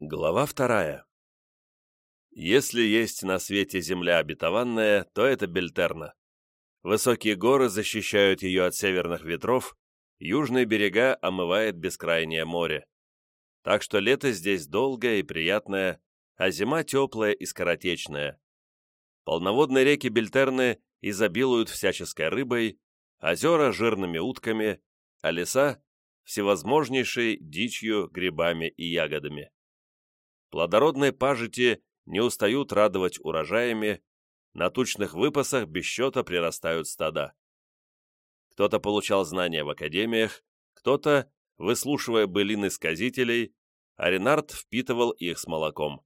Глава вторая. Если есть на свете земля обетованная, то это Бельтерна. Высокие горы защищают ее от северных ветров, южные берега омывает бескрайнее море. Так что лето здесь долгое и приятное, а зима теплая и скоротечная. Полноводные реки Бельтерны изобилуют всяческой рыбой, озера жирными утками, а леса – всевозможнейшей дичью, грибами и ягодами. Плодородные пажити не устают радовать урожаями, на тучных выпасах без счета прирастают стада. Кто-то получал знания в академиях, кто-то, выслушивая былины сказителей, а Ренард впитывал их с молоком.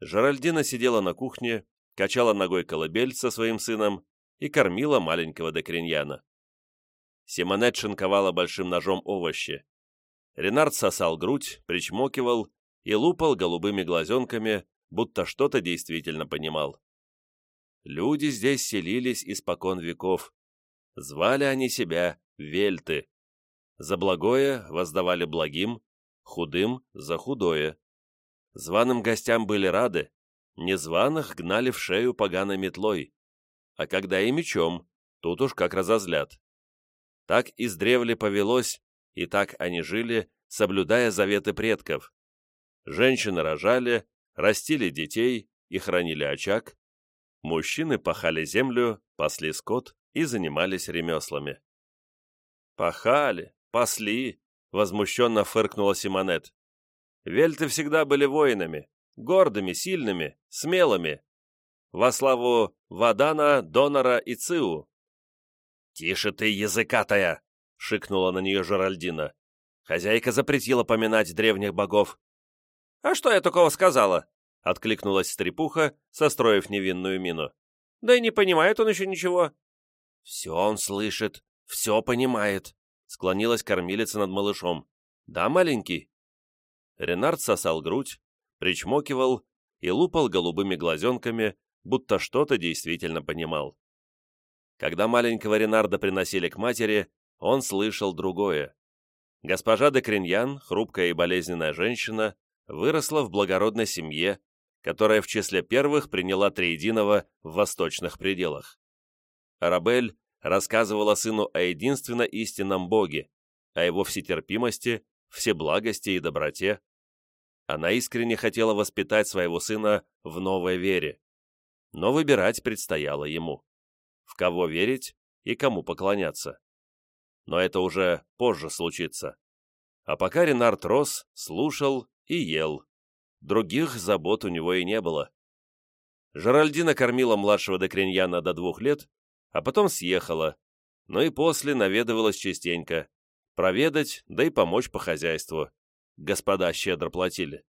Жеральдина сидела на кухне, качала ногой колыбель со своим сыном и кормила маленького декриньяна. Симонет шинковала большим ножом овощи. Ренард сосал грудь, причмокивал и лупал голубыми глазенками, будто что-то действительно понимал. Люди здесь селились испокон веков. Звали они себя Вельты. За благое воздавали благим, худым за худое. Званым гостям были рады, незваных гнали в шею поганой метлой, а когда и мечом, тут уж как разозлят. Так издревле повелось, и так они жили, соблюдая заветы предков. Женщины рожали, растили детей и хранили очаг. Мужчины пахали землю, пасли скот и занимались ремеслами. «Пахали, пасли!» — возмущенно фыркнула Симонет. «Вельты всегда были воинами, гордыми, сильными, смелыми. Во славу Вадана, Донора и Циу». «Тише ты, языкатая!» — шикнула на нее Жеральдина. Хозяйка запретила поминать древних богов. «А что я такого сказала?» — откликнулась стрепуха, состроив невинную мину. «Да и не понимает он еще ничего». «Все он слышит, все понимает», — склонилась кормилица над малышом. «Да, маленький?» Ренард сосал грудь, причмокивал и лупал голубыми глазенками, будто что-то действительно понимал. Когда маленького Ренарда приносили к матери, он слышал другое. Госпожа де Криньян, хрупкая и болезненная женщина, выросла в благородной семье, которая в числе первых приняла Триединого в восточных пределах. Арабель рассказывала сыну о единственно истинном Боге, о его всетерпимости, всеблагости и доброте. Она искренне хотела воспитать своего сына в новой вере, но выбирать предстояло ему. В кого верить и кому поклоняться. Но это уже позже случится. А пока Ренард рос, слушал и ел. Других забот у него и не было. Жеральдина кормила младшего Декриньяна до двух лет, а потом съехала, но и после наведывалась частенько. Проведать, да и помочь по хозяйству. Господа щедро платили.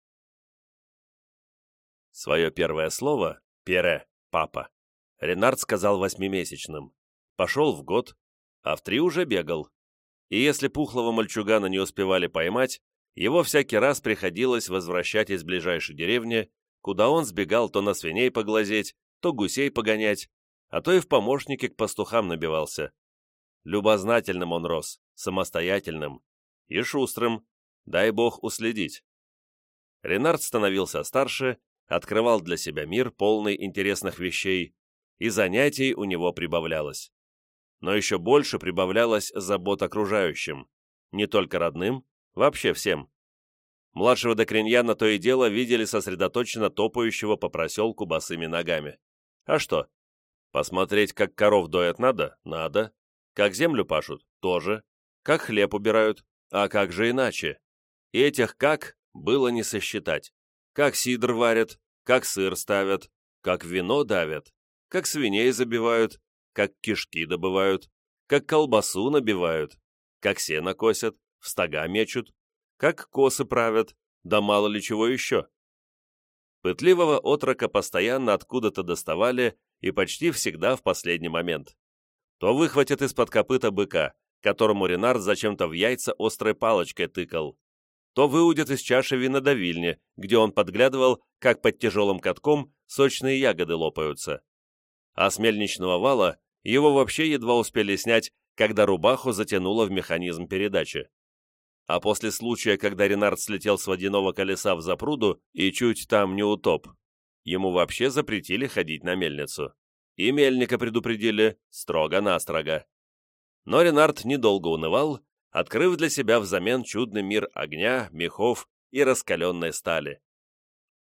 Свое первое слово «пере» — «папа» Ренард сказал восьмимесячным. Пошел в год, а в три уже бегал. И если пухлого мальчугана не успевали поймать, его всякий раз приходилось возвращать из ближайшей деревни, куда он сбегал то на свиней поглазеть, то гусей погонять, а то и в помощнике к пастухам набивался. Любознательным он рос, самостоятельным и шустрым, дай бог уследить. Ренард становился старше, открывал для себя мир, полный интересных вещей, и занятий у него прибавлялось. Но еще больше прибавлялось забот окружающим, не только родным, Вообще всем. Младшего Докриньяна то и дело видели сосредоточенно топающего по проселку босыми ногами. А что? Посмотреть, как коров доят надо? Надо. Как землю пашут? Тоже. Как хлеб убирают? А как же иначе? И этих «как» было не сосчитать. Как сидр варят, как сыр ставят, как вино давят, как свиней забивают, как кишки добывают, как колбасу набивают, как сено косят, в стога мечут, как косы правят, да мало ли чего еще. Пытливого отрока постоянно откуда-то доставали и почти всегда в последний момент. То выхватят из-под копыта быка, которому Ренард зачем-то в яйца острой палочкой тыкал, то выудят из чаши винодавильни, где он подглядывал, как под тяжелым катком сочные ягоды лопаются. А с мельничного вала его вообще едва успели снять, когда рубаху затянуло в механизм передачи а после случая, когда Ренард слетел с водяного колеса в запруду и чуть там не утоп, ему вообще запретили ходить на мельницу. И мельника предупредили строго-настрого. Но Ренард недолго унывал, открыв для себя взамен чудный мир огня, мехов и раскаленной стали.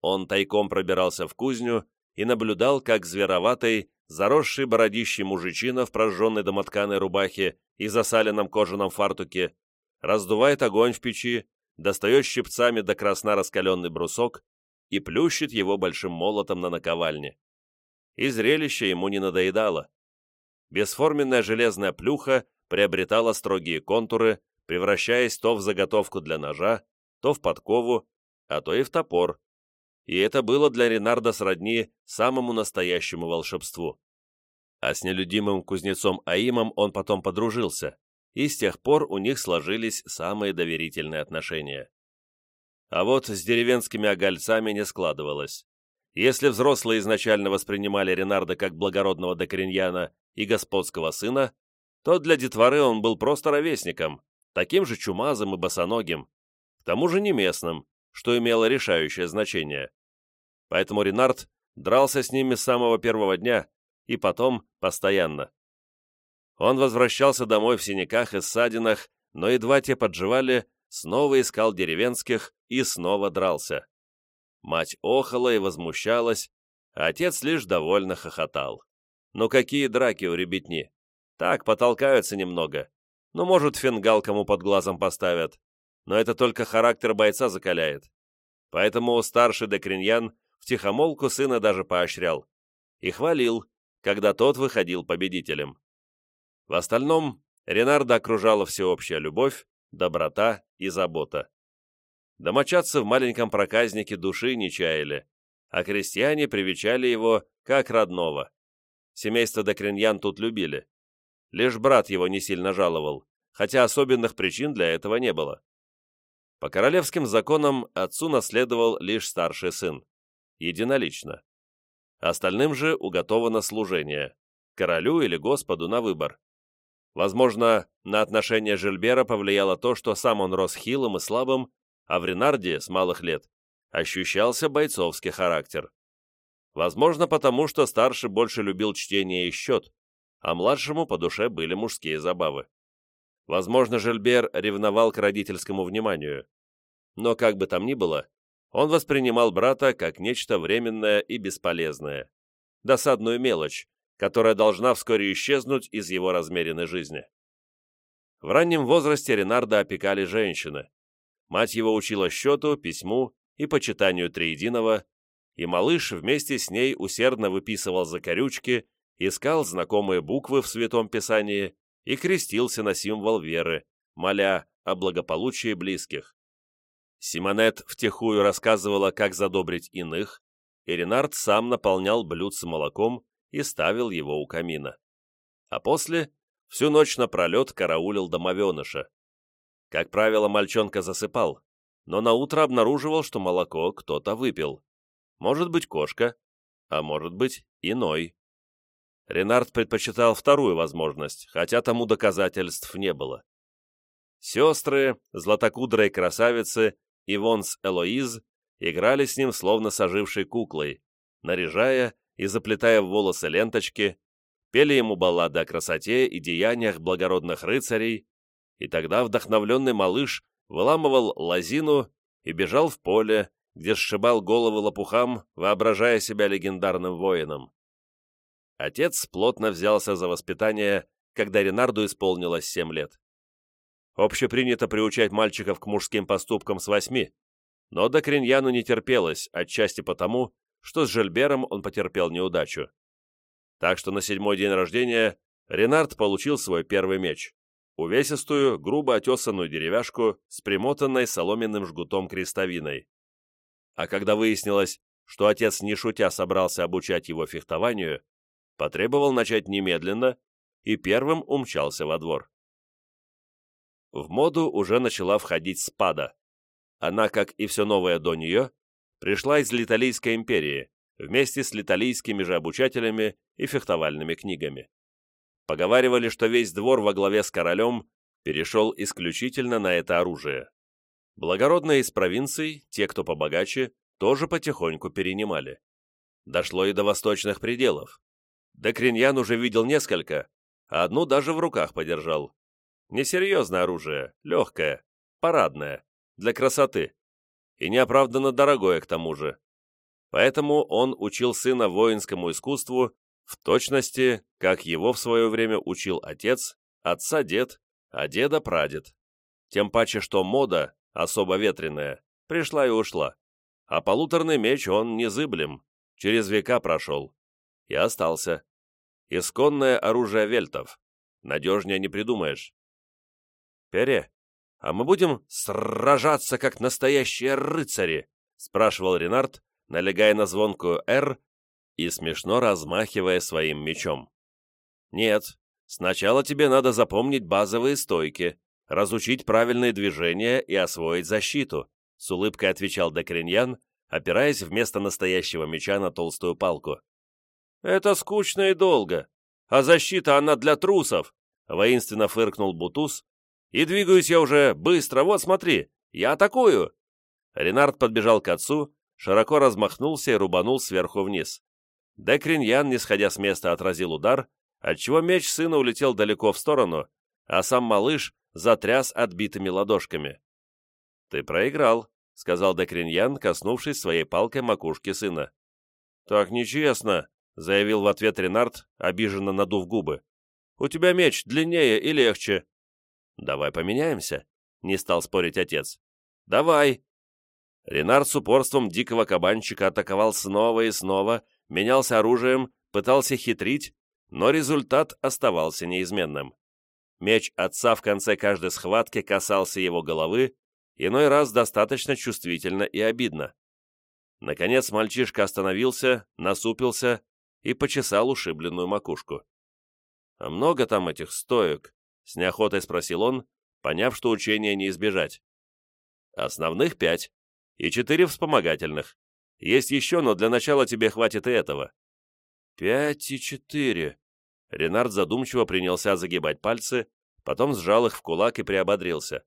Он тайком пробирался в кузню и наблюдал, как звероватый, заросший бородищий мужичина в прожженной домотканой рубахе и засаленном кожаном фартуке раздувает огонь в печи, достает щипцами до красна раскаленный брусок и плющит его большим молотом на наковальне. И зрелище ему не надоедало. Бесформенная железная плюха приобретала строгие контуры, превращаясь то в заготовку для ножа, то в подкову, а то и в топор. И это было для Ренарда сродни самому настоящему волшебству. А с нелюдимым кузнецом Аимом он потом подружился, и с тех пор у них сложились самые доверительные отношения. А вот с деревенскими огольцами не складывалось. Если взрослые изначально воспринимали Ренарда как благородного докореньяна и господского сына, то для детворы он был просто ровесником, таким же чумазым и босоногим, к тому же не местным, что имело решающее значение. Поэтому Ренард дрался с ними с самого первого дня и потом постоянно. Он возвращался домой в синяках и ссадинах, но едва те подживали, снова искал деревенских и снова дрался. Мать охала и возмущалась, а отец лишь довольно хохотал. Ну какие драки у ребятни? Так, потолкаются немного. Ну, может, фингал кому под глазом поставят. Но это только характер бойца закаляет. Поэтому старший Декриньян втихомолку сына даже поощрял. И хвалил, когда тот выходил победителем. В остальном Ренарда окружала всеобщая любовь, доброта и забота. Домочадцы в маленьком проказнике души не чаяли, а крестьяне привечали его как родного. Семейство Докриньян тут любили. Лишь брат его не сильно жаловал, хотя особенных причин для этого не было. По королевским законам отцу наследовал лишь старший сын, единолично. Остальным же уготовано служение, королю или господу на выбор. Возможно, на отношение Жильбера повлияло то, что сам он рос хилым и слабым, а в Ренарде с малых лет ощущался бойцовский характер. Возможно, потому что старший больше любил чтение и счет, а младшему по душе были мужские забавы. Возможно, Жильбер ревновал к родительскому вниманию. Но как бы там ни было, он воспринимал брата как нечто временное и бесполезное. Досадную мелочь, которая должна вскоре исчезнуть из его размеренной жизни. В раннем возрасте Ренарда опекали женщины. Мать его учила счету, письму и почитанию триединого, и малыш вместе с ней усердно выписывал закорючки, искал знакомые буквы в Святом Писании и крестился на символ веры, моля о благополучии близких. Симонет втихую рассказывала, как задобрить иных, и Ренард сам наполнял блюдце молоком и ставил его у камина. А после всю ночь напролет караулил домовеныша. Как правило, мальчонка засыпал, но наутро обнаруживал, что молоко кто-то выпил. Может быть, кошка, а может быть, иной. Ренард предпочитал вторую возможность, хотя тому доказательств не было. Сестры, златокудрые красавицы, Ивонс Элоиз играли с ним словно сожившей куклой, наряжая и заплетая в волосы ленточки, пели ему баллады о красоте и деяниях благородных рыцарей, и тогда вдохновленный малыш выламывал лозину и бежал в поле, где сшибал головы лопухам, воображая себя легендарным воином. Отец плотно взялся за воспитание, когда Ренарду исполнилось семь лет. Общепринято приучать мальчиков к мужским поступкам с восьми, но до Криньяну не терпелось, отчасти потому, что с Жильбером он потерпел неудачу. Так что на седьмой день рождения Ренард получил свой первый меч. Увесистую, грубо отесанную деревяшку с примотанной соломенным жгутом крестовиной. А когда выяснилось, что отец не шутя собрался обучать его фехтованию, потребовал начать немедленно и первым умчался во двор. В моду уже начала входить спада. Она, как и все новое до нее, пришла из Литалийской империи, вместе с литалийскими же обучателями и фехтовальными книгами. Поговаривали, что весь двор во главе с королем перешел исключительно на это оружие. Благородные из провинций, те, кто побогаче, тоже потихоньку перенимали. Дошло и до восточных пределов. Декриньян уже видел несколько, а одну даже в руках подержал. Несерьезное оружие, легкое, парадное, для красоты. И неоправданно дорогое к тому же. Поэтому он учил сына воинскому искусству в точности, как его в свое время учил отец, отца дед, а деда прадед. Тем паче, что мода, особо ветреная, пришла и ушла. А полуторный меч он незыблем, через века прошел. И остался. Исконное оружие вельтов. Надежнее не придумаешь. «Пере, а мы будем сражаться, как настоящие рыцари?» спрашивал Ренард, налегая на звонкую «Р» и смешно размахивая своим мечом. «Нет, сначала тебе надо запомнить базовые стойки, разучить правильные движения и освоить защиту», с улыбкой отвечал Декриньян, опираясь вместо настоящего меча на толстую палку. «Это скучно и долго, а защита она для трусов», воинственно фыркнул Бутус, «и двигаюсь я уже быстро, вот смотри, я атакую!» Ренард подбежал к отцу, широко размахнулся и рубанул сверху вниз. Декриньян, не сходя с места, отразил удар, отчего меч сына улетел далеко в сторону, а сам малыш затряс отбитыми ладошками. «Ты проиграл», — сказал Декриньян, коснувшись своей палкой макушки сына. «Так нечестно», — заявил в ответ Ренард, обиженно надув губы. «У тебя меч длиннее и легче». «Давай поменяемся», — не стал спорить отец. «Давай», Ренар с упорством дикого кабанчика атаковал снова и снова, менялся оружием, пытался хитрить, но результат оставался неизменным. Меч отца в конце каждой схватки касался его головы, иной раз достаточно чувствительно и обидно. Наконец мальчишка остановился, насупился и почесал ушибленную макушку. «А много там этих стоек?» — с неохотой спросил он, поняв, что учения не избежать. «Основных пять», и четыре вспомогательных. Есть еще, но для начала тебе хватит и этого». «Пять и четыре». Ренард задумчиво принялся загибать пальцы, потом сжал их в кулак и приободрился.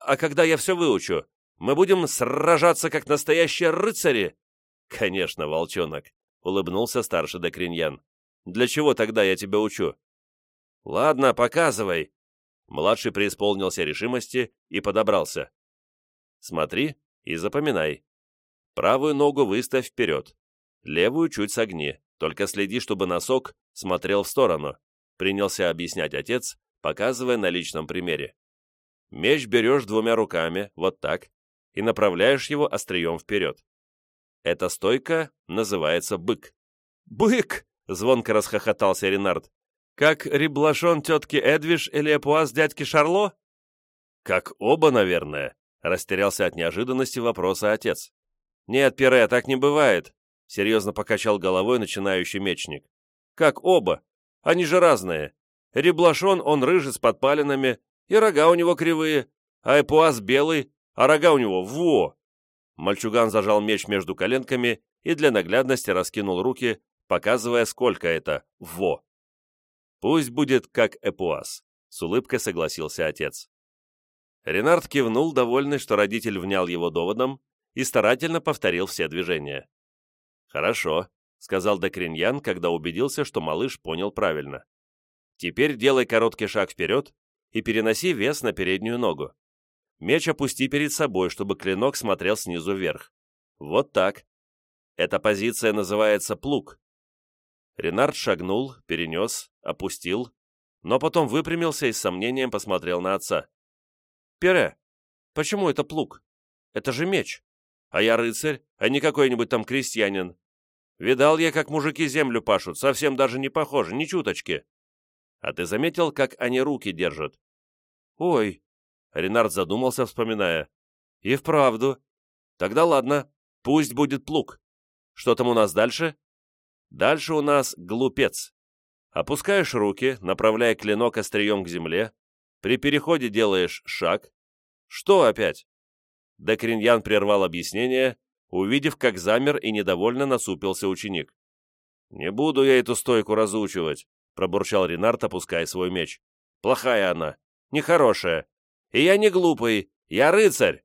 «А когда я все выучу, мы будем сражаться, как настоящие рыцари?» «Конечно, волчонок», — улыбнулся старший Декриньян. «Для чего тогда я тебя учу?» «Ладно, показывай». Младший преисполнился решимости и подобрался. «Смотри, и запоминай. Правую ногу выставь вперед, левую чуть согни, только следи, чтобы носок смотрел в сторону, принялся объяснять отец, показывая на личном примере. Меч берешь двумя руками, вот так, и направляешь его острием вперед. Эта стойка называется бык. «Бык!» — звонко расхохотался Ренард. «Как реблашон тетки Эдвиш или эпуаз дядьки Шарло?» «Как оба, наверное», Растерялся от неожиданности вопроса отец. «Нет, Пире, так не бывает», — серьезно покачал головой начинающий мечник. «Как оба? Они же разные. Реблашон, он рыжий с подпалинами, и рога у него кривые, а Эпуаз белый, а рога у него во!» Мальчуган зажал меч между коленками и для наглядности раскинул руки, показывая, сколько это во. «Пусть будет как Эпуаз», — с улыбкой согласился отец. Ренард кивнул, довольный, что родитель внял его доводом, и старательно повторил все движения. «Хорошо», — сказал Декриньян, когда убедился, что малыш понял правильно. «Теперь делай короткий шаг вперед и переноси вес на переднюю ногу. Меч опусти перед собой, чтобы клинок смотрел снизу вверх. Вот так. Эта позиция называется плуг». Ренард шагнул, перенес, опустил, но потом выпрямился и с сомнением посмотрел на отца. Пере, почему это плуг? Это же меч. А я рыцарь, а не какой-нибудь там крестьянин. Видал я, как мужики землю пашут, совсем даже не похоже, ни чуточки. А ты заметил, как они руки держат? Ой, Ренард задумался, вспоминая. И вправду. Тогда ладно, пусть будет плуг. Что там у нас дальше? Дальше у нас глупец. Опускаешь руки, направляя клинок острием к земле, при переходе делаешь шаг. Что опять? Декриньян прервал объяснение, увидев, как замер и недовольно насупился ученик. «Не буду я эту стойку разучивать», — пробурчал Ренард, опуская свой меч. «Плохая она, нехорошая. И я не глупый, я рыцарь.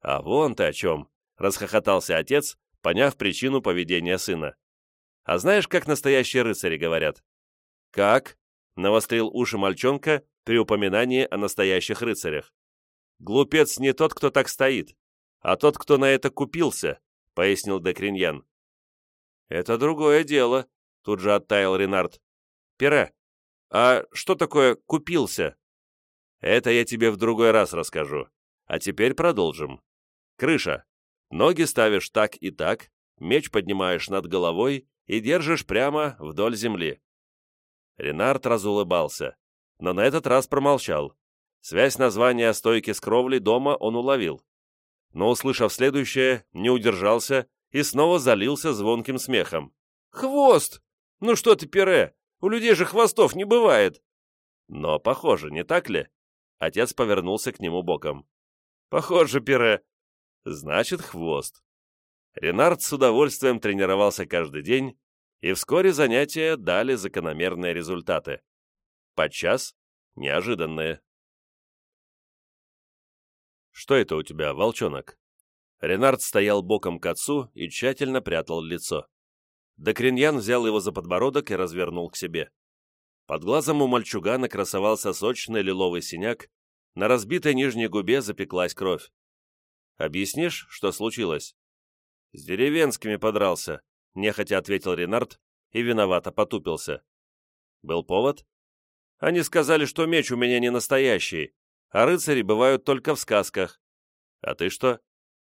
«А вон ты о чем!» — расхохотался отец, поняв причину поведения сына. «А знаешь, как настоящие рыцари говорят?» «Как?» — навострил уши мальчонка при упоминании о настоящих рыцарях. «Глупец не тот, кто так стоит, а тот, кто на это купился», — пояснил Декриньян. «Это другое дело», — тут же оттаял Ренард. «Пера, а что такое «купился»?» «Это я тебе в другой раз расскажу. А теперь продолжим. Крыша. Ноги ставишь так и так, меч поднимаешь над головой и держишь прямо вдоль земли». Ренард разулыбался, но на этот раз промолчал. Связь названия стойки с кровлей дома он уловил. Но, услышав следующее, не удержался и снова залился звонким смехом. «Хвост! Ну что ты, Пере, у людей же хвостов не бывает!» «Но похоже, не так ли?» Отец повернулся к нему боком. «Похоже, Пере. Значит, хвост». Ренард с удовольствием тренировался каждый день, и вскоре занятия дали закономерные результаты. Подчас неожиданные. «Что это у тебя, волчонок?» Ренард стоял боком к отцу и тщательно прятал лицо. Докриньян взял его за подбородок и развернул к себе. Под глазом у мальчугана красовался сочный лиловый синяк, на разбитой нижней губе запеклась кровь. «Объяснишь, что случилось?» «С деревенскими подрался», — нехотя ответил Ренард и виновато потупился. «Был повод?» «Они сказали, что меч у меня не настоящий, а рыцари бывают только в сказках. А ты что?»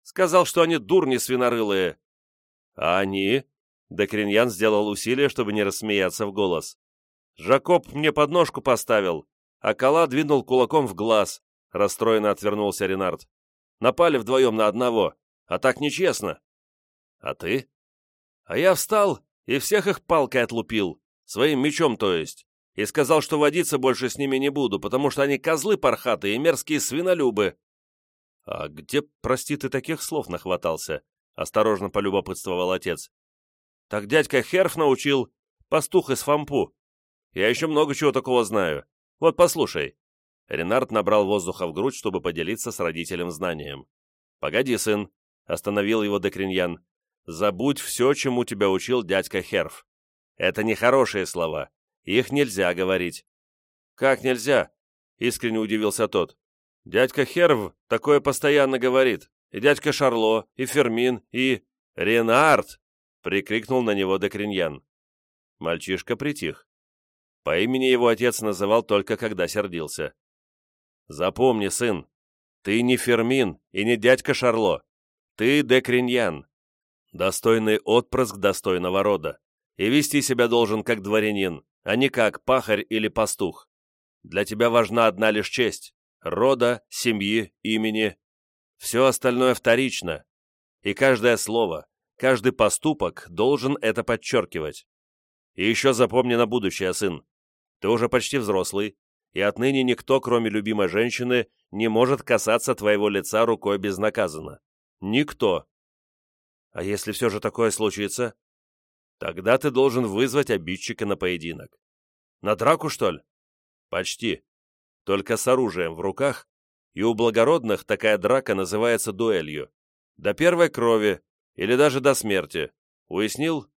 «Сказал, что они дурни свинорылые». «А они?» Декриньян сделал усилие, чтобы не рассмеяться в голос. «Жакоб мне подножку поставил, а Кала двинул кулаком в глаз», — расстроенно отвернулся Ренард. «Напали вдвоем на одного, а так нечестно». «А ты?» «А я встал и всех их палкой отлупил, своим мечом, то есть, и сказал, что водиться больше с ними не буду, потому что они козлы пархатые и мерзкие свинолюбы». «А где, прости, ты таких слов нахватался?» — осторожно полюбопытствовал отец. Так дядька Херф научил, пастух из Фампу. Я еще много чего такого знаю. Вот послушай». Ренард набрал воздуха в грудь, чтобы поделиться с родителем знанием. «Погоди, сын», — остановил его Декриньян. «Забудь все, чему тебя учил дядька Херф. Это нехорошие слова. Их нельзя говорить». «Как нельзя?» — искренне удивился тот. «Дядька Херв такое постоянно говорит. И дядька Шарло, и Фермин, и... Ренард!» прикрикнул на него Декриньян. Мальчишка притих. По имени его отец называл только когда сердился. «Запомни, сын, ты не Фермин и не дядька Шарло. Ты Декриньян, достойный отпрыск достойного рода, и вести себя должен как дворянин, а не как пахарь или пастух. Для тебя важна одна лишь честь, рода, семьи, имени. Все остальное вторично, и каждое слово, Каждый поступок должен это подчеркивать. И еще запомни на будущее, сын. Ты уже почти взрослый, и отныне никто, кроме любимой женщины, не может касаться твоего лица рукой безнаказанно. Никто. А если все же такое случится? Тогда ты должен вызвать обидчика на поединок. На драку, что ли? Почти. Только с оружием в руках, и у благородных такая драка называется дуэлью. До первой крови, или даже до смерти. Уяснил?»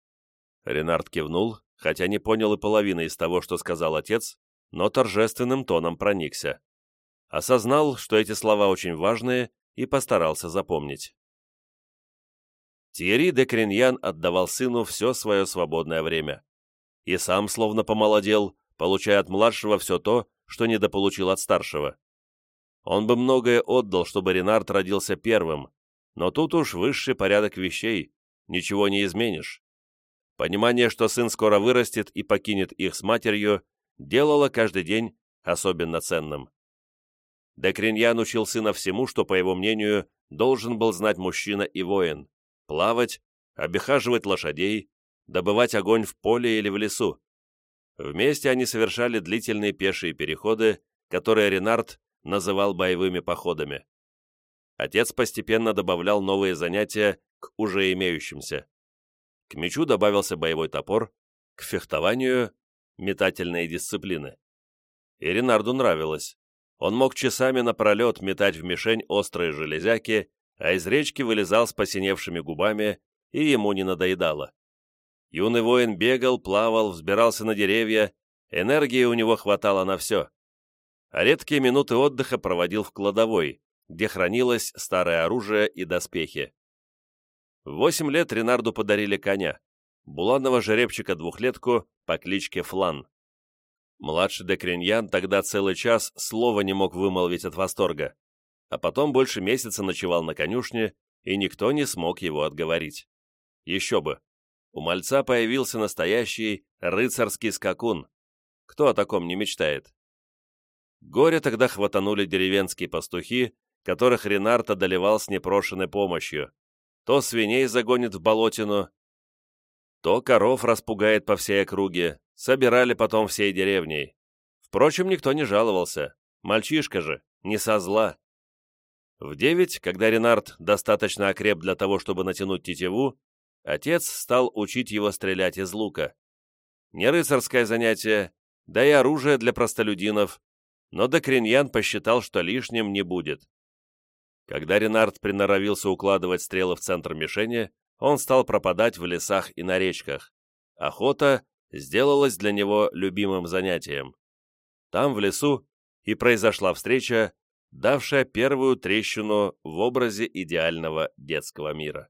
Ренард кивнул, хотя не понял и половины из того, что сказал отец, но торжественным тоном проникся. Осознал, что эти слова очень важные, и постарался запомнить. Тьерри де Криньян отдавал сыну все свое свободное время. И сам словно помолодел, получая от младшего все то, что недополучил от старшего. Он бы многое отдал, чтобы Ренард родился первым, но тут уж высший порядок вещей, ничего не изменишь. Понимание, что сын скоро вырастет и покинет их с матерью, делало каждый день особенно ценным. Декриньян учил сына всему, что, по его мнению, должен был знать мужчина и воин – плавать, обихаживать лошадей, добывать огонь в поле или в лесу. Вместе они совершали длительные пешие переходы, которые Ренард называл боевыми походами отец постепенно добавлял новые занятия к уже имеющимся. К мечу добавился боевой топор, к фехтованию – метательные дисциплины. И Ренарду нравилось. Он мог часами напролет метать в мишень острые железяки а из речки вылезал с посиневшими губами, и ему не надоедало. Юный воин бегал, плавал, взбирался на деревья, энергии у него хватало на все. А редкие минуты отдыха проводил в кладовой, где хранилось старое оружие и доспехи. В восемь лет Ренарду подарили коня, буланного жеребчика-двухлетку по кличке Флан. Младший Декриньян тогда целый час слова не мог вымолвить от восторга, а потом больше месяца ночевал на конюшне, и никто не смог его отговорить. Еще бы, у мальца появился настоящий рыцарский скакун. Кто о таком не мечтает? Горе тогда хватанули деревенские пастухи, которых Ренард одолевал с непрошенной помощью. То свиней загонит в болотину, то коров распугает по всей округе, собирали потом всей деревней. Впрочем, никто не жаловался. Мальчишка же, не со зла. В девять, когда Ренард достаточно окреп для того, чтобы натянуть тетиву, отец стал учить его стрелять из лука. Не рыцарское занятие, да и оружие для простолюдинов, но Докриньян посчитал, что лишним не будет. Когда Ренард приноровился укладывать стрелы в центр мишени, он стал пропадать в лесах и на речках. Охота сделалась для него любимым занятием. Там, в лесу, и произошла встреча, давшая первую трещину в образе идеального детского мира.